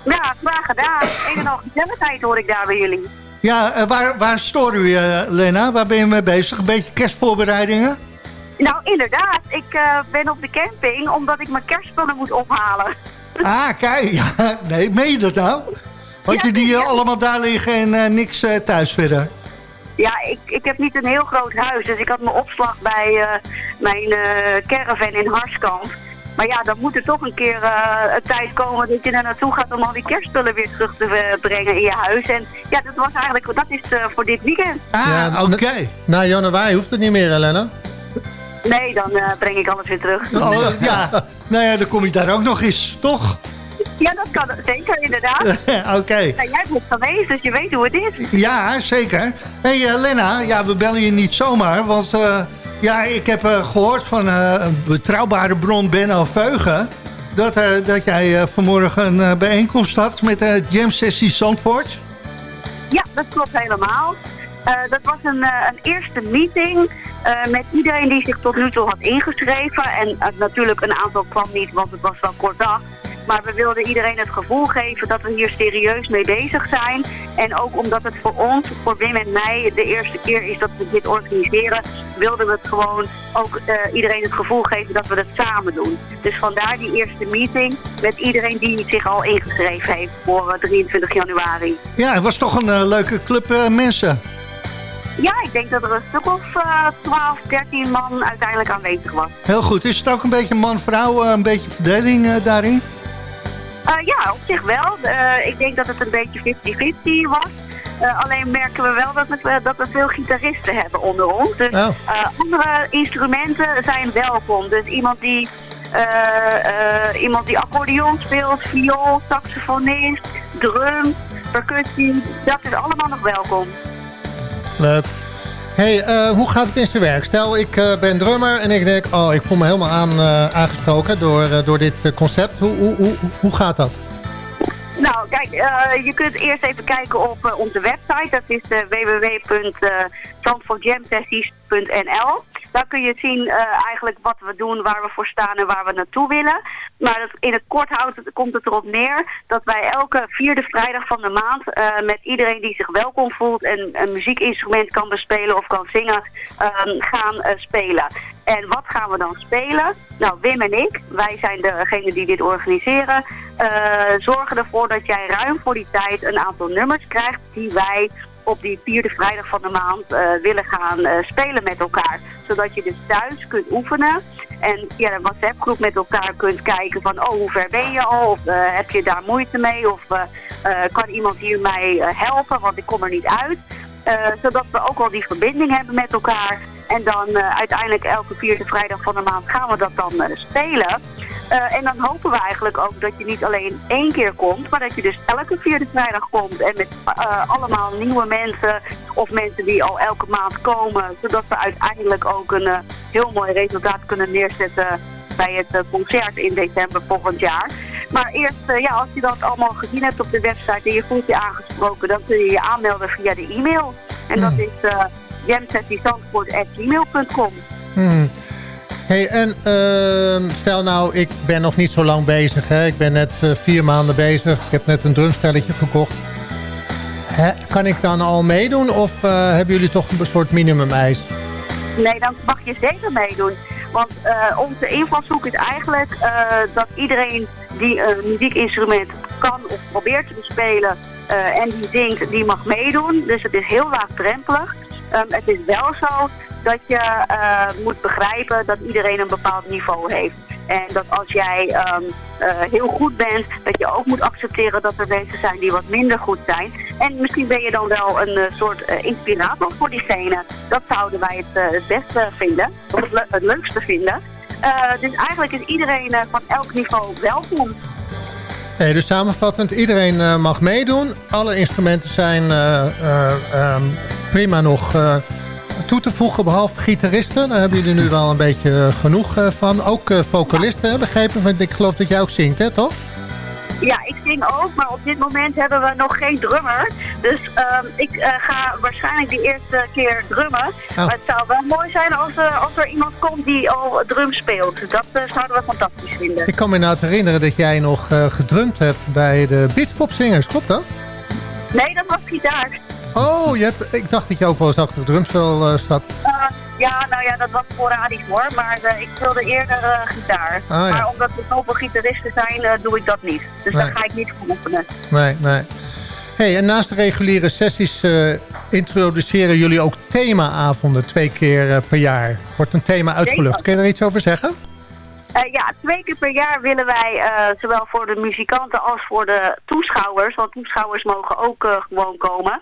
Ja, graag gedaan. Een en al gezelligheid hoor ik daar bij jullie. Ja, eh, waar, waar stoor u, eh, Lena? Waar ben je mee bezig? Een beetje kerstvoorbereidingen? Nou, inderdaad. Ik eh, ben op de camping omdat ik mijn kerstspullen moet ophalen. Ah, kijk. <laughs> Ja, nee, meen je dat nou? Had Ja, je die eh, allemaal daar liggen en eh, niks eh, thuis verder? Ja, ik, ik heb niet een heel groot huis, dus ik had mijn opslag bij eh, mijn eh, caravan in Harskamp. Maar ja, dan moet er toch een keer eh, een tijd komen dat je er naartoe gaat om al die kerstspullen weer terug te brengen in je huis. En ja, dat was eigenlijk, dat is eh, voor dit weekend. Ah, oké. Na januari hoeft het niet meer, Helena. Nee, dan eh, breng ik alles weer terug. Oh, ja. <laughs> Nou ja, dan kom je daar ook nog eens, toch? Ja, dat kan zeker, inderdaad. <laughs> Oké. Jij bent geweest, dus je weet hoe het is. Ja, zeker. hey, eh, Lena, ja, we bellen je niet zomaar, want eh, ja, ik heb eh, gehoord van een betrouwbare bron Benno Veugen... dat, dat jij vanmorgen een bijeenkomst had met de Jam Sessie Zandvoort. Ja, dat klopt helemaal. Dat was een, een eerste meeting met iedereen die zich tot nu toe had ingeschreven. En natuurlijk een aantal kwam niet, want het was wel kort dag. Maar we wilden iedereen het gevoel geven dat we hier serieus mee bezig zijn. En ook omdat het voor ons, voor Wim en mij, de eerste keer is dat we dit organiseren, wilden we het gewoon ook eh, iedereen het gevoel geven dat we het samen doen. Dus vandaar die eerste meeting met iedereen die zich al ingeschreven heeft voor eh, 23 januari. Ja, het was toch een eh, leuke club eh, mensen. Ja, ik denk dat er een stuk of eh 12, 13 man uiteindelijk aanwezig was. Heel goed. Is het ook een beetje man-vrouw, eh, een beetje verdeling eh, daarin? Eh, ja, op zich wel. Eh, ik denk dat het een beetje 50-50 was. Eh, alleen merken we wel dat we, dat we veel gitaristen hebben onder ons. Dus Oh. andere instrumenten zijn welkom. Dus iemand die, iemand die accordeon speelt, viool, saxofonist, drum, percussie. Dat is allemaal nog welkom. Leuk. Hey, eh, hoe gaat het in zijn werk? Stel, ik eh, ben drummer en ik denk... oh, ik voel me helemaal aan, eh, aangesproken door, door dit concept. Hoe, hoe, hoe, hoe gaat dat? Nou, kijk, je kunt eerst even kijken op onze website. Dat is uh, www.zandvoortjamsessies.nl. Daar kun je zien eh, eigenlijk wat we doen, waar we voor staan en waar we naartoe willen. Maar dat, in het kort komt het erop neer dat wij elke vierde vrijdag van de maand eh, met iedereen die zich welkom voelt en een muziekinstrument kan bespelen of kan zingen, ehm, gaan eh, spelen. En wat gaan we dan spelen? Nou, Wim en ik, wij zijn degene die dit organiseren, zorgen ervoor dat jij ruim voor die tijd een aantal nummers krijgt die wij op die vierde vrijdag van de maand eh, willen gaan eh, spelen met elkaar. Zodat je dus thuis kunt oefenen en via een WhatsApp groep met elkaar kunt kijken van oh, hoe ver ben je al? Of eh, heb je daar moeite mee? Of kan iemand hier mij helpen, want ik kom er niet uit. Zodat we ook al die verbinding hebben met elkaar. En dan uiteindelijk elke vierde vrijdag van de maand gaan we dat dan spelen. Eh, en dan hopen we eigenlijk ook dat je niet alleen één keer komt, maar dat je dus elke vierde vrijdag komt. En met eh, allemaal nieuwe mensen of mensen die al elke maand komen. Zodat we uiteindelijk ook een eh, heel mooi resultaat kunnen neerzetten bij het concert in december volgend jaar. Maar eerst, ja, als je dat allemaal gezien hebt op de website en je voelt je aangesproken, dan kun je je aanmelden via de e-mail. En dat is uh, jamsessiezandvoort.gmail.com. Hmm. Hey, en ehm, stel nou, ik ben nog niet zo lang bezig. Hè? Ik ben net eh, vier maanden bezig. Ik heb net een drumstelletje gekocht. Hè, kan ik dan al meedoen of eh, hebben jullie toch een soort minimumeis? Nee, dan mag je zeker meedoen. Want uh, onze invalshoek is eigenlijk dat iedereen die een muziekinstrument kan of probeert te bespelen en die zingt, die mag meedoen. Dus het is heel laagdrempelig. Um, het is wel zo dat je moet begrijpen dat iedereen een bepaald niveau heeft. En dat als jij ehm, eh, heel goed bent, dat je ook moet accepteren dat er mensen zijn die wat minder goed zijn. En misschien ben je dan wel een eh, soort eh, inspirator voor diegene. Dat zouden wij het, eh, het beste vinden, of het, le- het leukste vinden. Eh, dus eigenlijk is iedereen eh, van elk niveau welkom. Nee, dus samenvattend, iedereen eh, mag meedoen. Alle instrumenten zijn eh, eh, ehm, prima nog eh, toe te voegen, behalve gitaristen. Daar hebben jullie nu wel een beetje eh, genoeg eh, van. Ook eh, vocalisten, begrepen? Want ik geloof dat jij ook zingt, hè, toch? Ja, ik zing ook, maar op dit moment hebben we nog geen drummer. Dus ehm, ik ga waarschijnlijk de eerste keer drummen. Maar het zou wel mooi zijn als, er- als er iemand komt die al drum speelt. Dat zouden we fantastisch vinden. Ik kan me nou herinneren dat jij nog gedrumd hebt bij de Beachpopzingers, klopt dat? Nee, dat was gitaar. Oh, je hebt, ik dacht dat je ook wel eens achter het drumspel eh, zat. Eh, ja, nou ja, dat was sporadisch hoor. Maar eh, ik speelde eerder gitaar. Ah, ja. Maar omdat er zoveel gitaristen zijn, doe ik dat niet. Dus Nee. daar ga ik niet voor oefenen. Nee, nee. Hey, en naast de reguliere sessies introduceren jullie ook themaavonden twee keer per jaar. Wordt een thema uitgelucht. Kun je er iets over zeggen? Ja, twee keer per jaar willen wij, zowel voor de muzikanten als voor de toeschouwers, want toeschouwers mogen ook gewoon komen,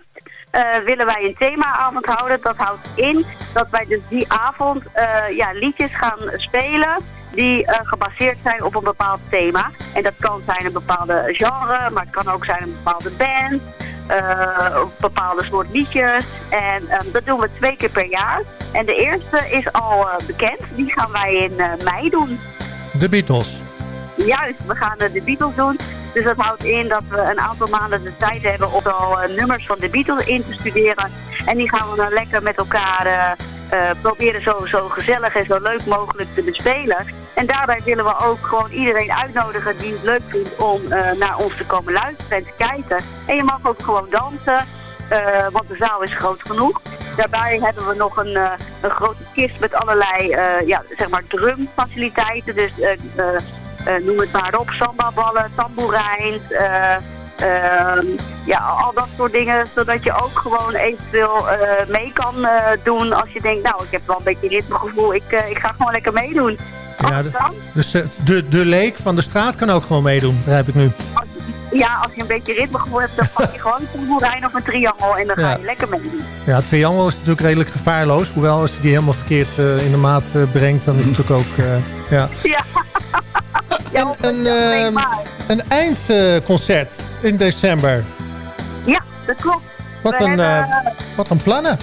eh, willen wij een themaavond houden. Dat houdt in dat wij dus die avond eh, ja, liedjes gaan spelen die eh, gebaseerd zijn op een bepaald thema. En dat kan zijn een bepaalde genre, maar het kan ook zijn een bepaalde band, een bepaalde soort liedjes. En eh, dat doen we twee keer per jaar. En de eerste is al bekend, die gaan wij in mei doen. De Beatles. Juist, we gaan eh, de Beatles doen. Dus dat houdt in dat we een aantal maanden de tijd hebben om al eh, nummers van de Beatles in te studeren. En die gaan we dan lekker met elkaar eh, proberen zo, zo gezellig en zo leuk mogelijk te bespelen. En daarbij willen we ook gewoon iedereen uitnodigen die het leuk vindt om naar ons te komen luisteren en te kijken. En je mag ook gewoon dansen. want de zaal is groot genoeg. Daarbij hebben we nog een, een grote kist met allerlei ja, zeg maar drumfaciliteiten. Dus noem het maar op, sambaballen, tamboerijns, eh, ehm, ja, al dat soort dingen. Zodat je ook gewoon eventueel eh, mee kan eh, doen als je denkt, nou ik heb wel een beetje ritmegevoel, ik, eh, ik ga gewoon lekker meedoen. Ja, de- dus eh, de, de leek van de straat kan ook gewoon meedoen, begrijp ik nu. Ja, als je een beetje ritmegevoel hebt, dan pak je <laughs> gewoon een tamboerijn of een triangel en dan ga Ja. je lekker meedoen. Ja, het triangel is natuurlijk redelijk gevaarloos. Hoewel, als je die helemaal verkeerd eh, in de maat eh, brengt, dan is het natuurlijk ook... eh, ja. <laughs> Ja. En een, ehm, een eindconcert in december. Ja, dat klopt. Wat We een, hebben, wat een plannen.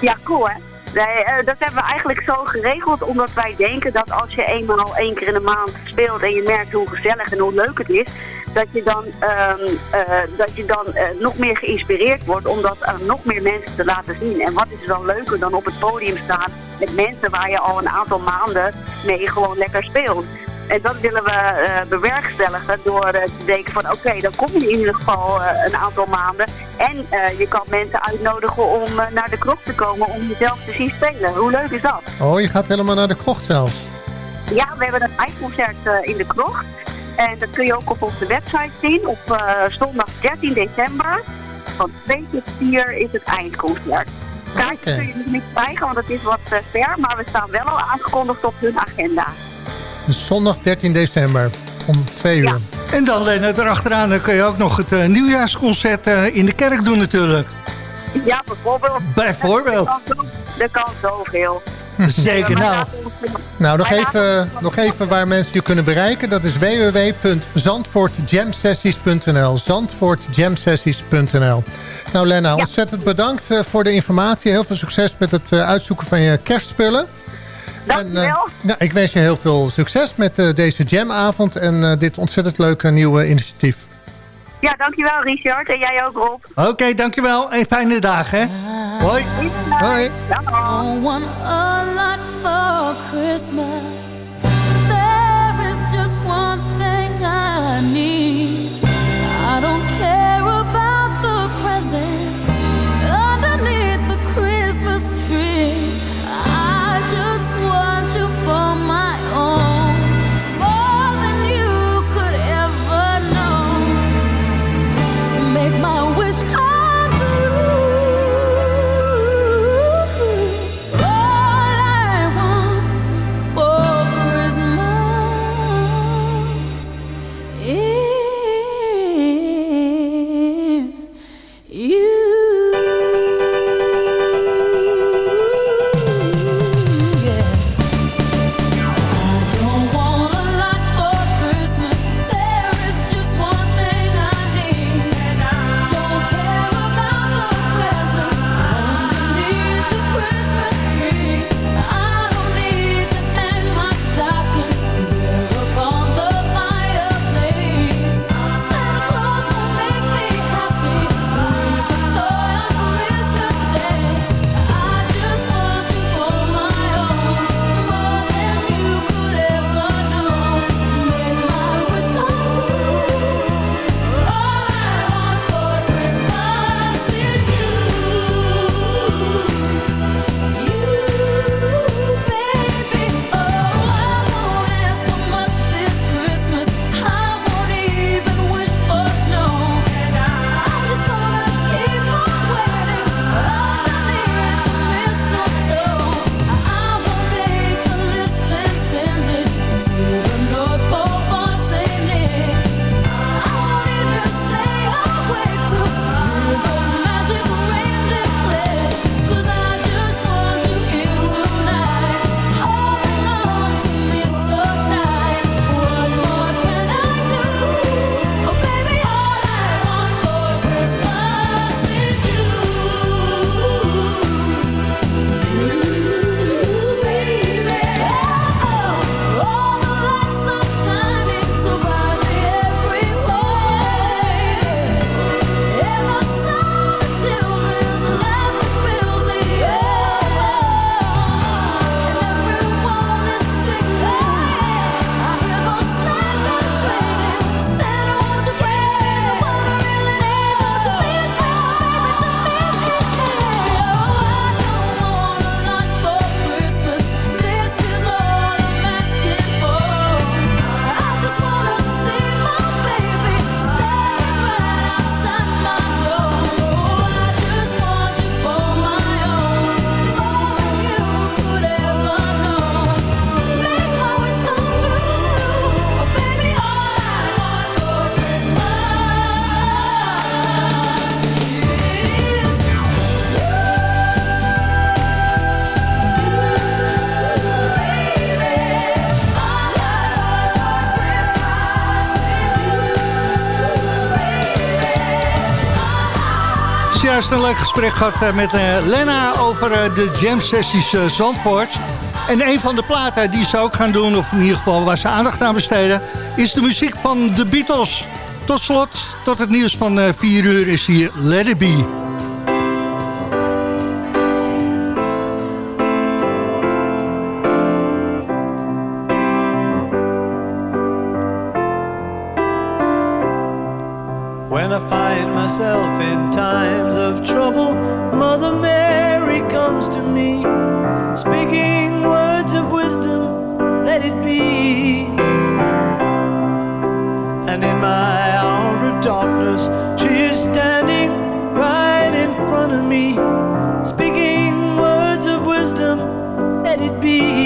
Ja, cool hè. Nee, dat hebben we eigenlijk zo geregeld omdat wij denken dat als je eenmaal één keer in de maand speelt en je merkt hoe gezellig en hoe leuk het is, dat je dan, ehm, eh, dat je dan eh, nog meer geïnspireerd wordt om dat aan nog meer mensen te laten zien. En wat is er dan leuker dan op het podium staan met mensen waar je al een aantal maanden mee gewoon lekker speelt. En dat willen we eh, bewerkstelligen door te denken van oké, dan kom je in ieder geval een aantal maanden. En je kan mensen uitnodigen om naar de kroeg te komen om jezelf te zien spelen. Hoe leuk is dat? Oh, je gaat helemaal naar de krocht zelfs. Ja, we hebben een eindconcert in de kroeg. En dat kun je ook op onze website zien. Op eh, zondag 13 december van 2 tot 4 is het eindconcert. Kaartjes kun je nog niet krijgen, want het is wat eh, ver. Maar we staan wel al aangekondigd op hun agenda. Dus zondag 13 december om twee uur. En dan Lennart, erachteraan dan kun je ook nog het eh, nieuwjaarsconcert eh, in de kerk doen natuurlijk. Ja, bijvoorbeeld. Bijvoorbeeld. Er kan, zo- er kan zoveel. <laughs> Zeker, nou. Nou, nog even, nog even waar mensen je kunnen bereiken. Dat is www.zandvoortjamsessies.nl Zandvoortjamsessies.nl Nou Lena, ontzettend bedankt eh, voor de informatie. Heel veel succes met het eh, uitzoeken van je kerstspullen. En, eh, nou, ik wens je heel veel succes met eh, deze jamavond en eh, dit ontzettend leuke nieuwe initiatief. Ja, dankjewel Richard. En jij ook Rob. Oké, dankjewel. En fijne dagen, hè. Hoi. Hoi. Don't want a lot for Christmas. There is just one thing I need. Oh. Zojuist een leuk gesprek gehad eh, met eh, Lena over eh, de jam sessies eh, Zandvoort. En een van de platen die ze ook gaan doen, of in ieder geval waar ze aandacht aan besteden, is de muziek van de Beatles. Tot slot, tot het nieuws van 4 uur is hier Let It Be. Me, speaking words of wisdom, let it be.